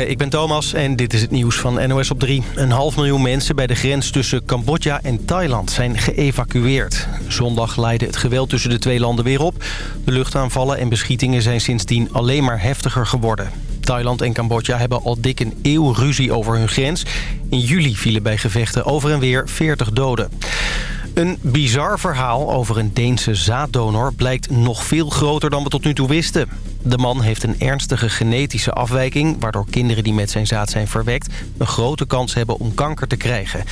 Ik ben Thomas en dit is het nieuws van NOS op 3. Een half miljoen mensen bij de grens tussen Cambodja en Thailand zijn geëvacueerd. Zondag leidde het geweld tussen de twee landen weer op. De luchtaanvallen en beschietingen zijn sindsdien alleen maar heftiger geworden. Thailand en Cambodja hebben al dik een eeuw ruzie over hun grens. In juli vielen bij gevechten over en weer 40 doden. Een bizar verhaal over een Deense zaaddonor blijkt nog veel groter dan we tot nu toe wisten. De man heeft een ernstige genetische afwijking... waardoor kinderen die met zijn zaad zijn verwekt... een grote kans hebben om kanker te krijgen.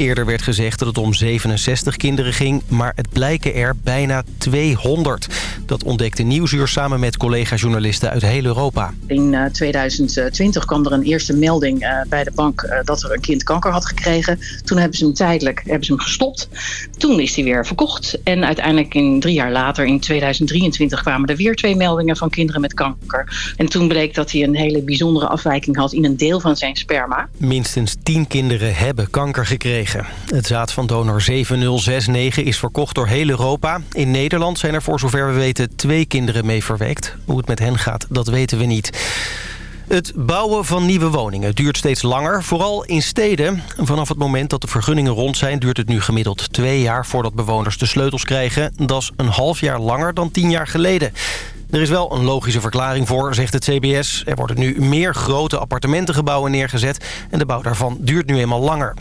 Eerder werd gezegd dat het om 67 kinderen ging... maar het blijken er bijna 200. Dat ontdekte Nieuwsuur samen met collega-journalisten uit heel Europa. In 2020 kwam er een eerste melding uh, bij de bank... Uh, dat er een kind kanker had gekregen. Toen hebben ze hem tijdelijk hebben ze hem gestopt. Toen is hij weer verkocht. En uiteindelijk in drie jaar later, in 2023... kwamen er weer twee meldingen van kinderen met kanker. En toen bleek dat hij een hele bijzondere afwijking had... in een deel van zijn sperma. Minstens 10 kinderen hebben kanker gekregen. Het zaad van donor 7069 is verkocht door heel Europa. In Nederland zijn er voor zover we weten twee kinderen mee verwekt. Hoe het met hen gaat, dat weten we niet. Het bouwen van nieuwe woningen duurt steeds langer, vooral in steden. Vanaf het moment dat de vergunningen rond zijn... duurt het nu gemiddeld twee jaar voordat bewoners de sleutels krijgen. Dat is een half jaar langer dan tien jaar geleden. Er is wel een logische verklaring voor, zegt het CBS. Er worden nu meer grote appartementengebouwen neergezet... en de bouw daarvan duurt nu eenmaal langer.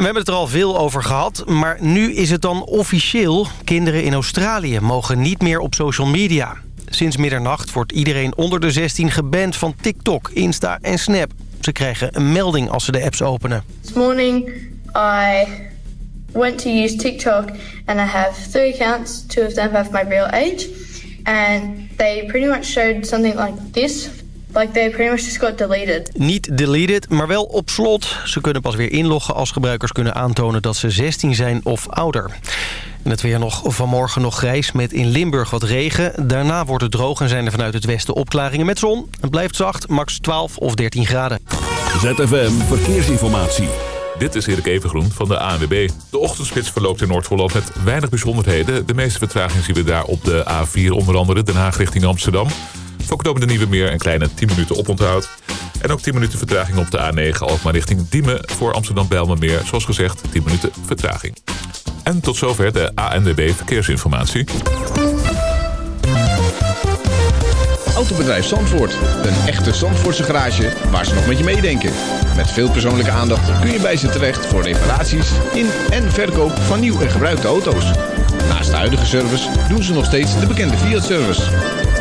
We hebben het er al veel over gehad, maar nu is het dan officieel. Kinderen in Australië mogen niet meer op social media. Sinds middernacht wordt iedereen onder de 16 geband van TikTok, Insta en Snap. Ze krijgen een melding als ze de apps openen. This morning I went to use TikTok and I have three accounts. Two of them have my real age. And they pretty much showed something like this Like they pretty much just got deleted. Niet deleted, maar wel op slot. Ze kunnen pas weer inloggen als gebruikers kunnen aantonen dat ze 16 zijn of ouder. En het weer nog vanmorgen nog grijs met in Limburg wat regen. Daarna wordt het droog en zijn er vanuit het westen opklaringen met zon. Het blijft zacht, max 12 of 13 graden. ZFM Verkeersinformatie. Dit is Erik Evengroen van de ANWB. De ochtendspits verloopt in Noord-Holland met weinig bijzonderheden. De meeste vertraging zien we daar op de A4, onder andere Den Haag richting Amsterdam. Voor de Nieuwe Meer een kleine 10 minuten oponthoud. En ook 10 minuten vertraging op de A9 Alkmaar richting Diemen voor Amsterdam-Bijlmermeer. Zoals gezegd, 10 minuten vertraging. En tot zover de ANWB Verkeersinformatie. Autobedrijf Zandvoort. Een echte Zandvoortse garage waar ze nog met je meedenken. Met veel persoonlijke aandacht kun je bij ze terecht voor reparaties in en verkoop van nieuw en gebruikte auto's. Naast de huidige service doen ze nog steeds de bekende Fiat-service.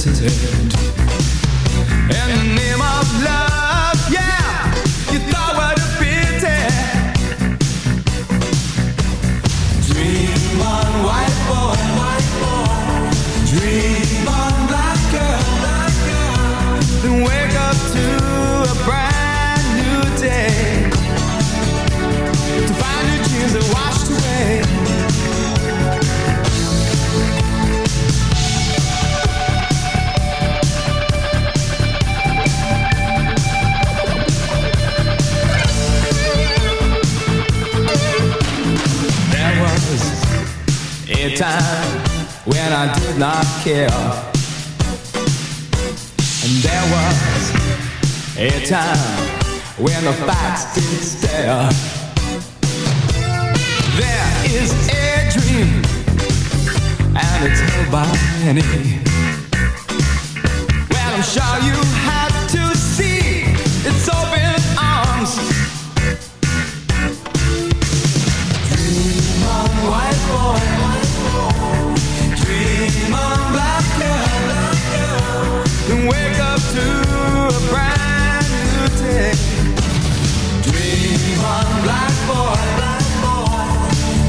today.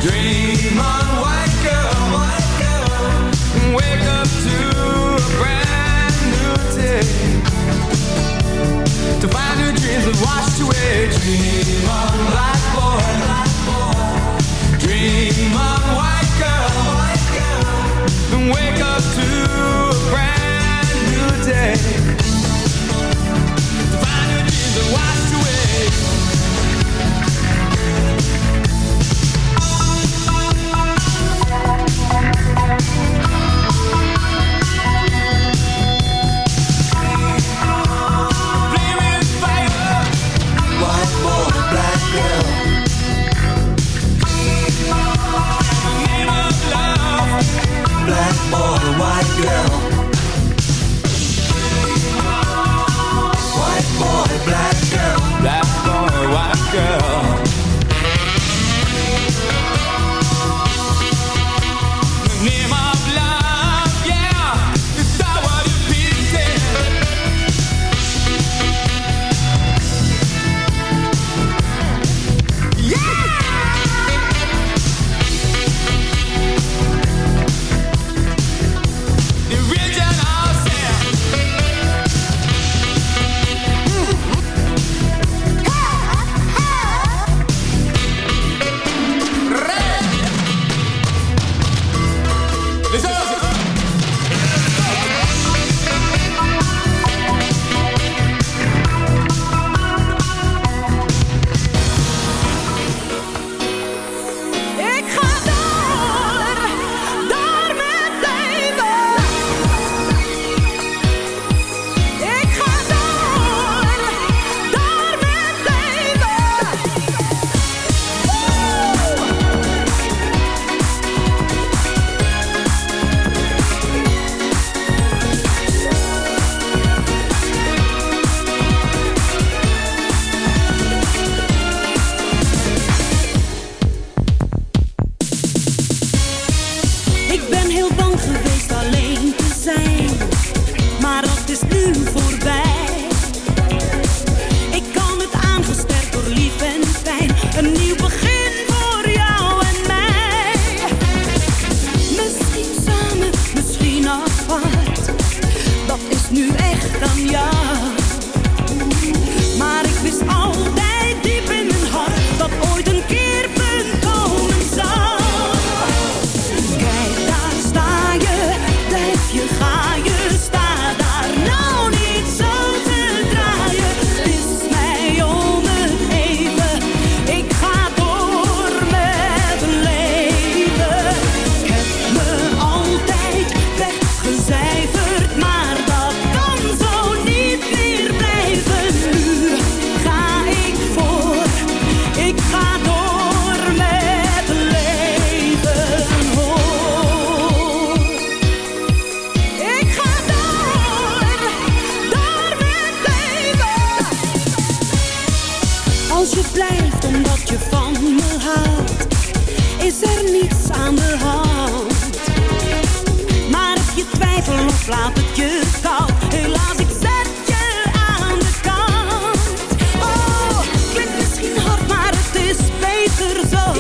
dream.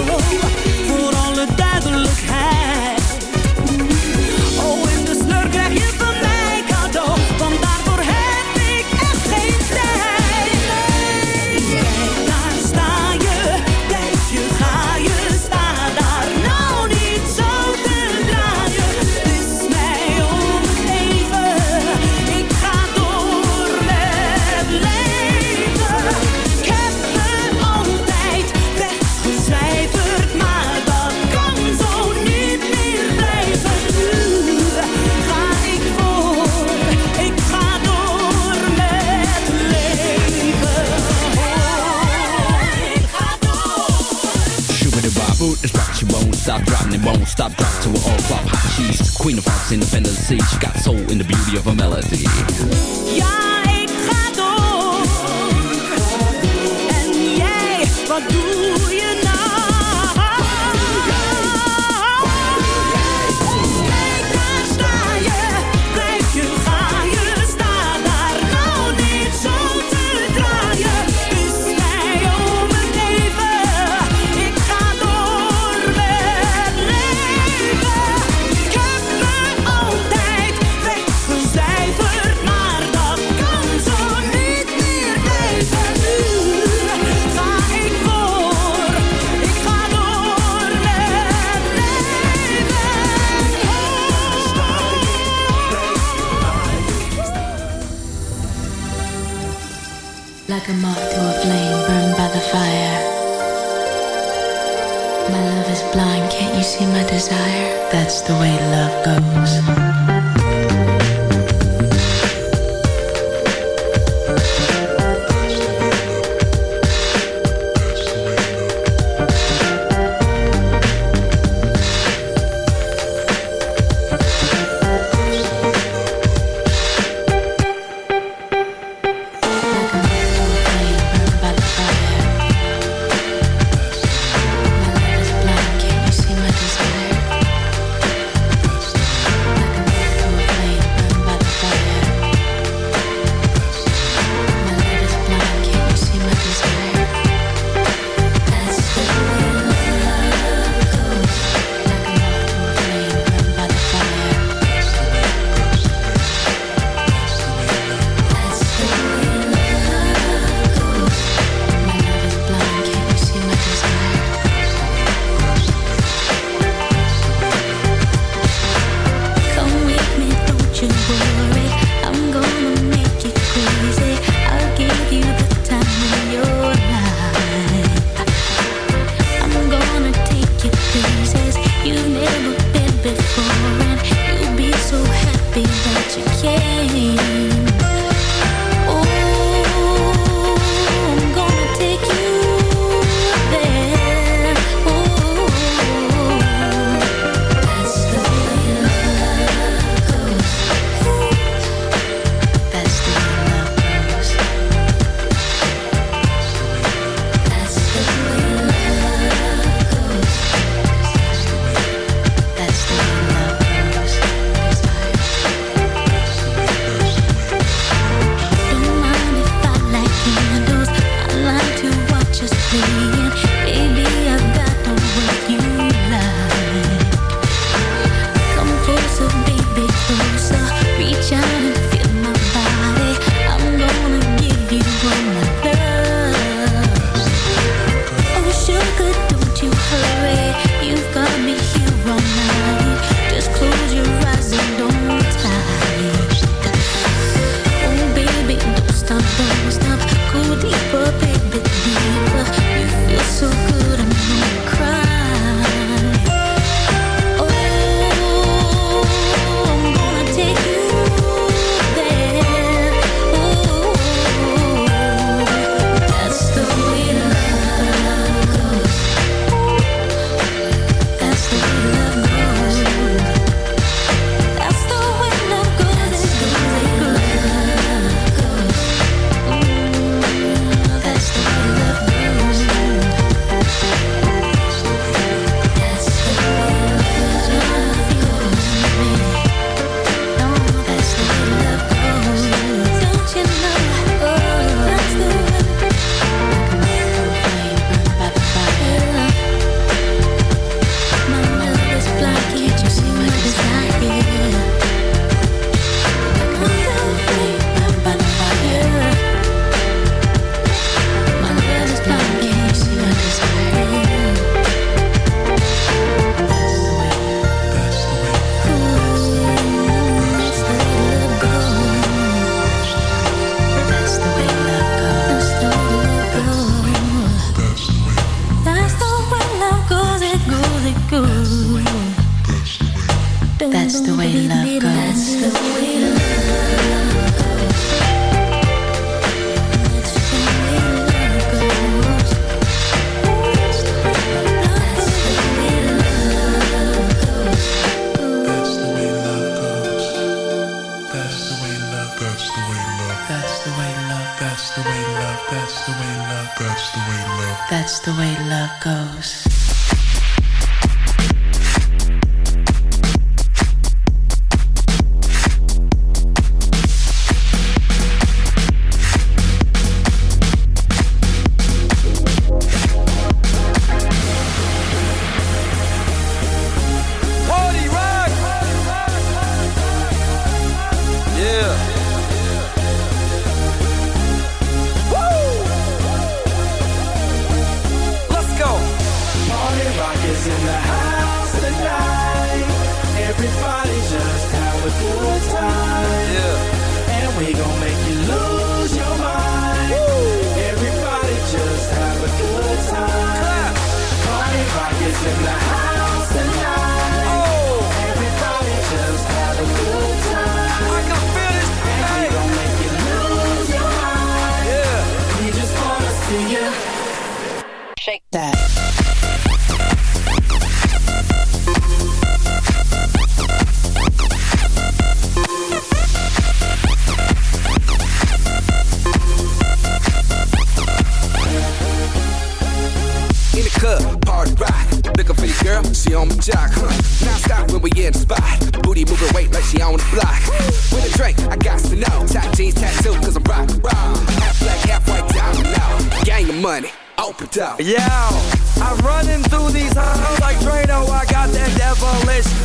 Oh. stop dropping it, won't stop drop to an all flop. She's queen of hearts, independent sea. She got soul in the beauty of her melody. Ja, ik ga door. En jij, wat doe the.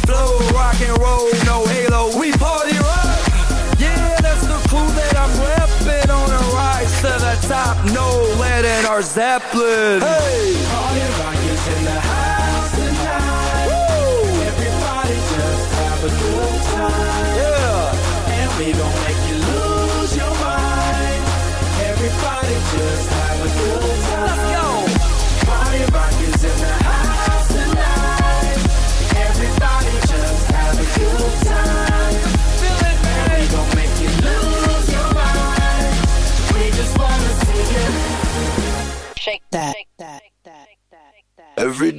blow, rock and roll, no halo. We party rock. Yeah, that's the clue that I'm repping on a rise to the top. No lead in our Zeppelin. Hey, party rock is in the house tonight. Woo! Everybody just have a good.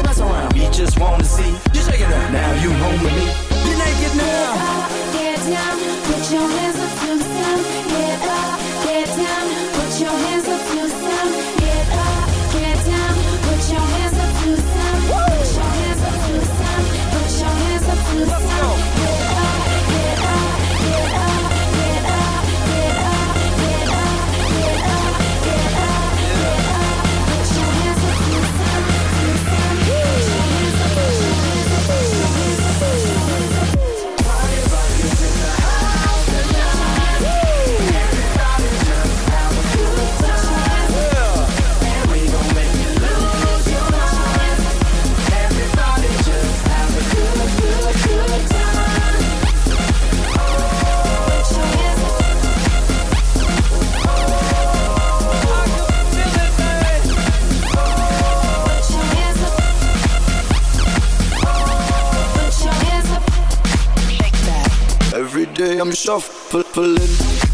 you mess around. We just wanna see you shaking up. Now you home with me. You're naked now. Get down, put your hands shuffling.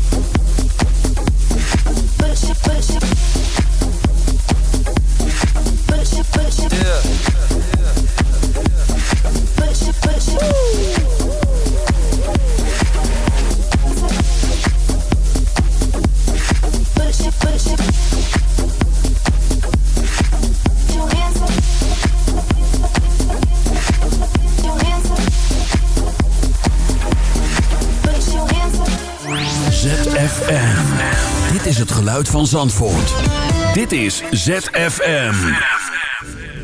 van Zandvoort. Dit is ZFM.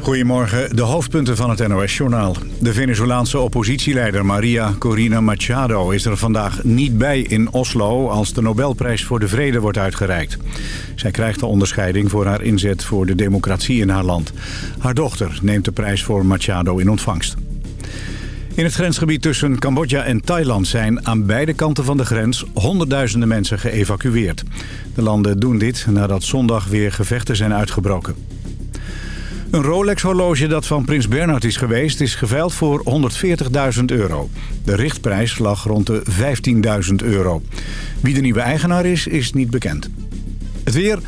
Goedemorgen, de hoofdpunten van het NOS-journaal. De Venezolaanse oppositieleider Maria Corina Machado is er vandaag niet bij in Oslo... als de Nobelprijs voor de Vrede wordt uitgereikt. Zij krijgt de onderscheiding voor haar inzet voor de democratie in haar land. Haar dochter neemt de prijs voor Machado in ontvangst. In het grensgebied tussen Cambodja en Thailand zijn aan beide kanten van de grens honderdduizenden mensen geëvacueerd. De landen doen dit nadat zondag weer gevechten zijn uitgebroken. Een Rolex-horloge dat van prins Bernhard is geweest... is geveild voor 140.000 euro. De richtprijs lag rond de 15.000 euro. Wie de nieuwe eigenaar is, is niet bekend. Het weer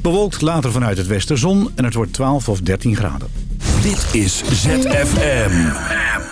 bewolkt later vanuit het westen zon... en het wordt 12 of 13 graden. Dit is ZFM.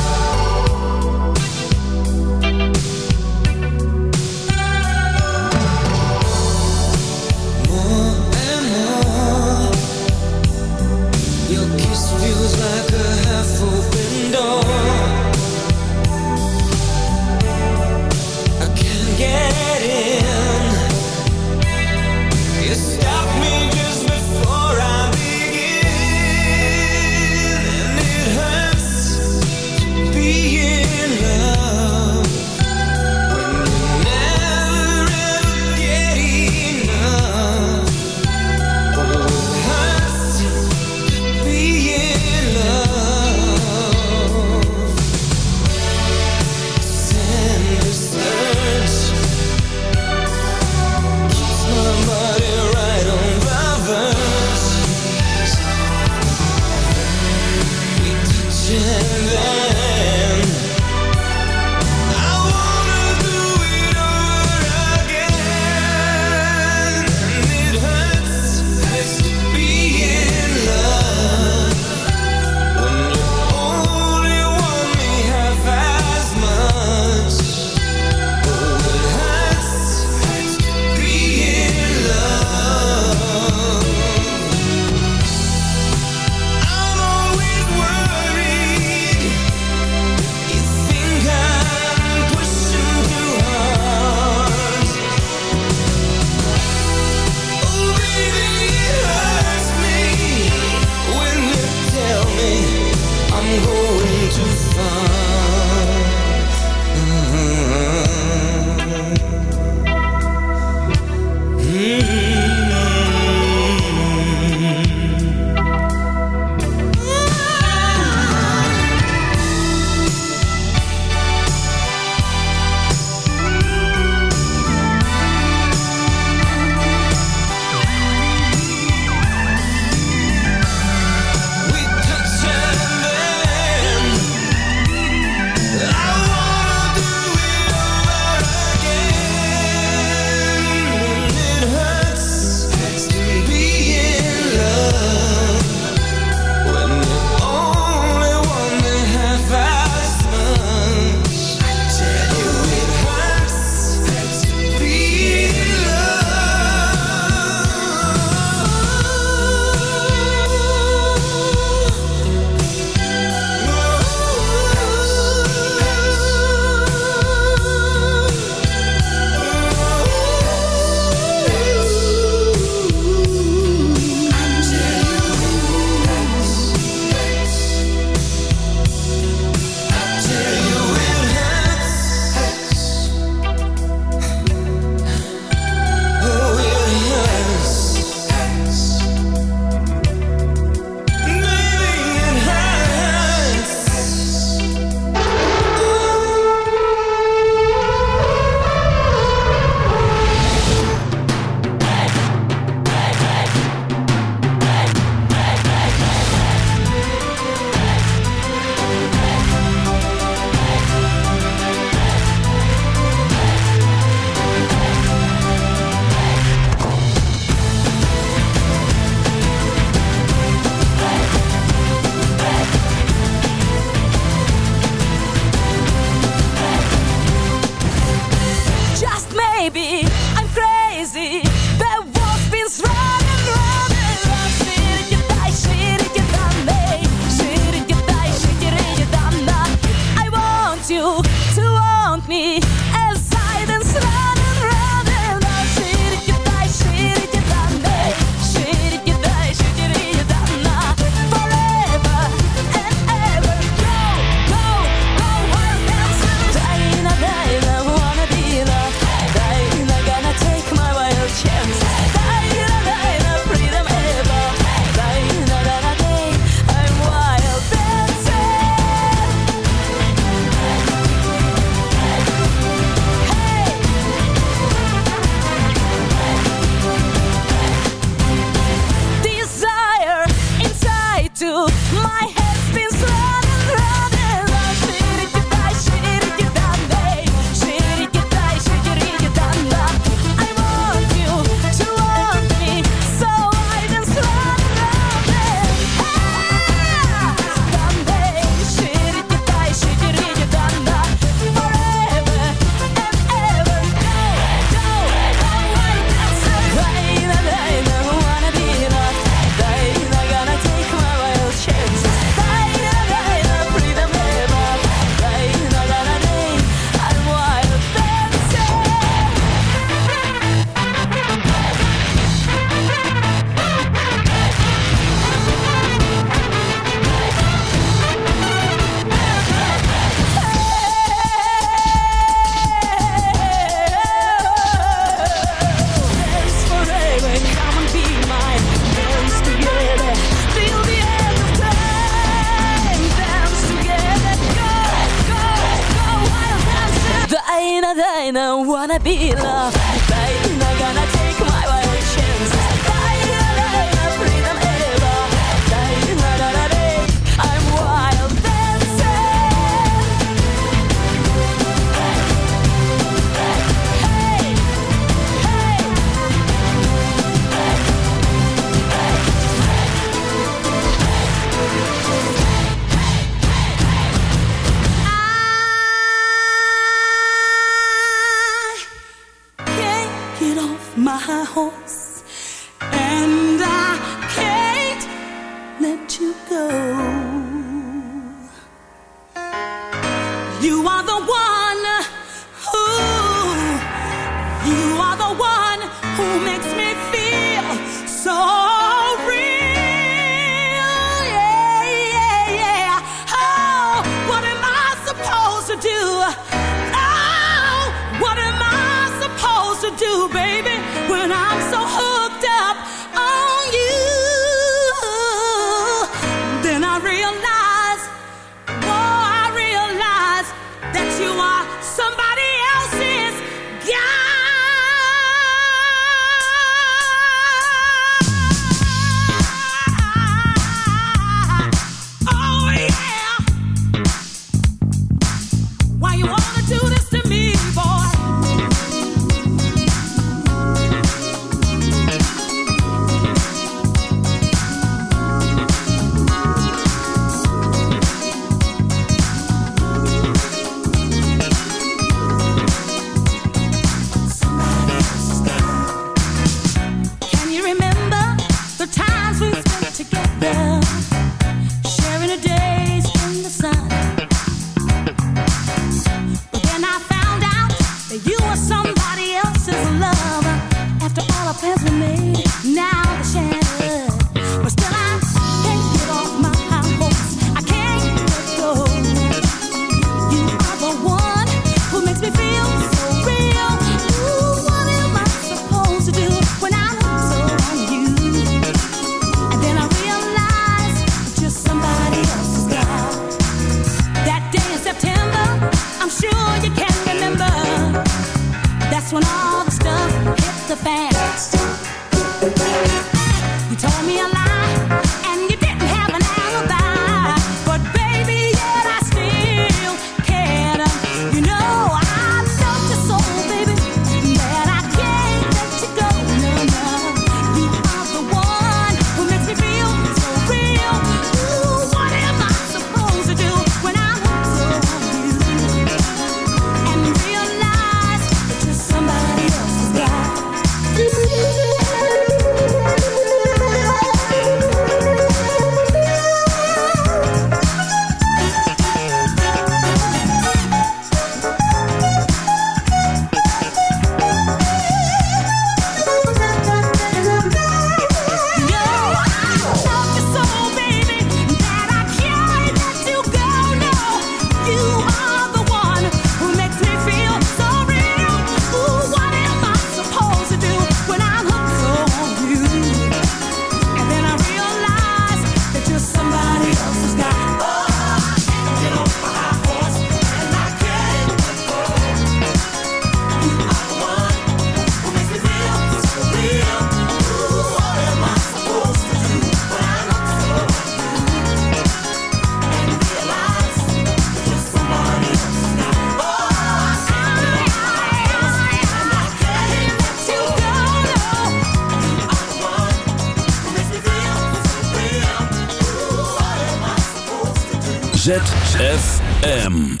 ZFM.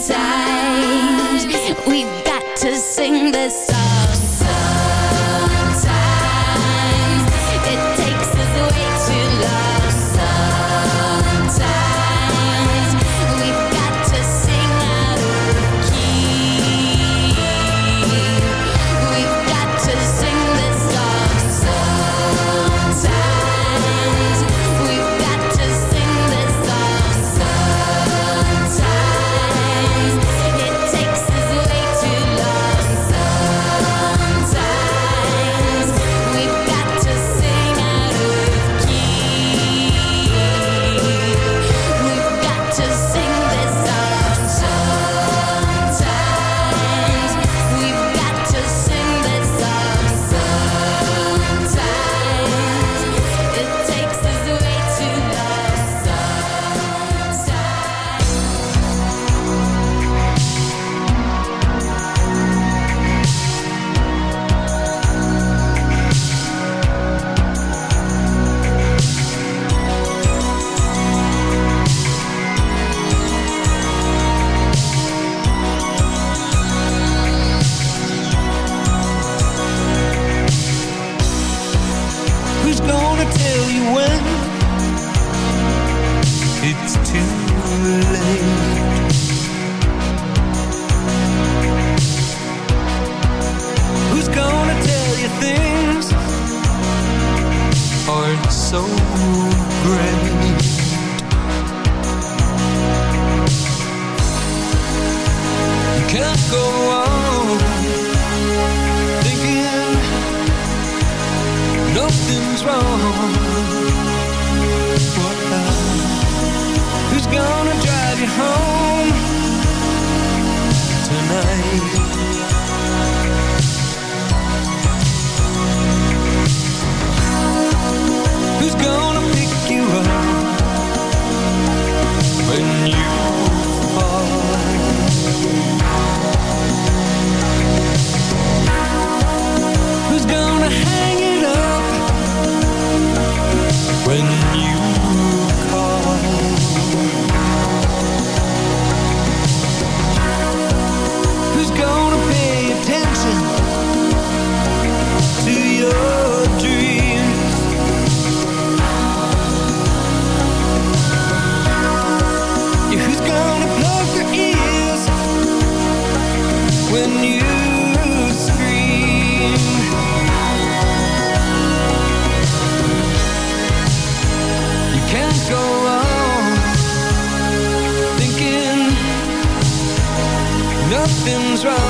inside wrong What the? Who's gonna drive you home tonight? something's wrong.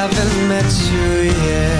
Haven't met you yet.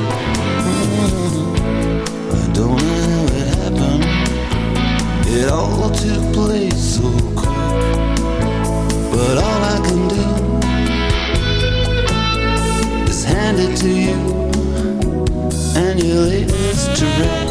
Took place so quick. But all I can do is hand it to you and your latest trick.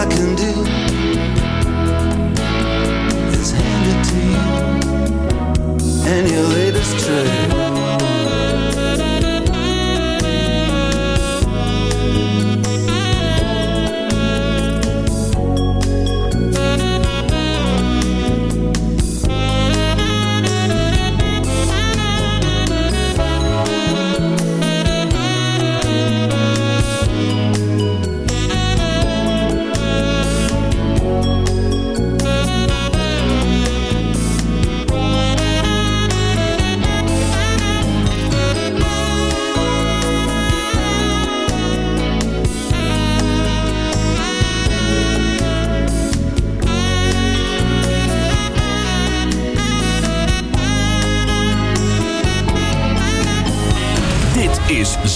I can do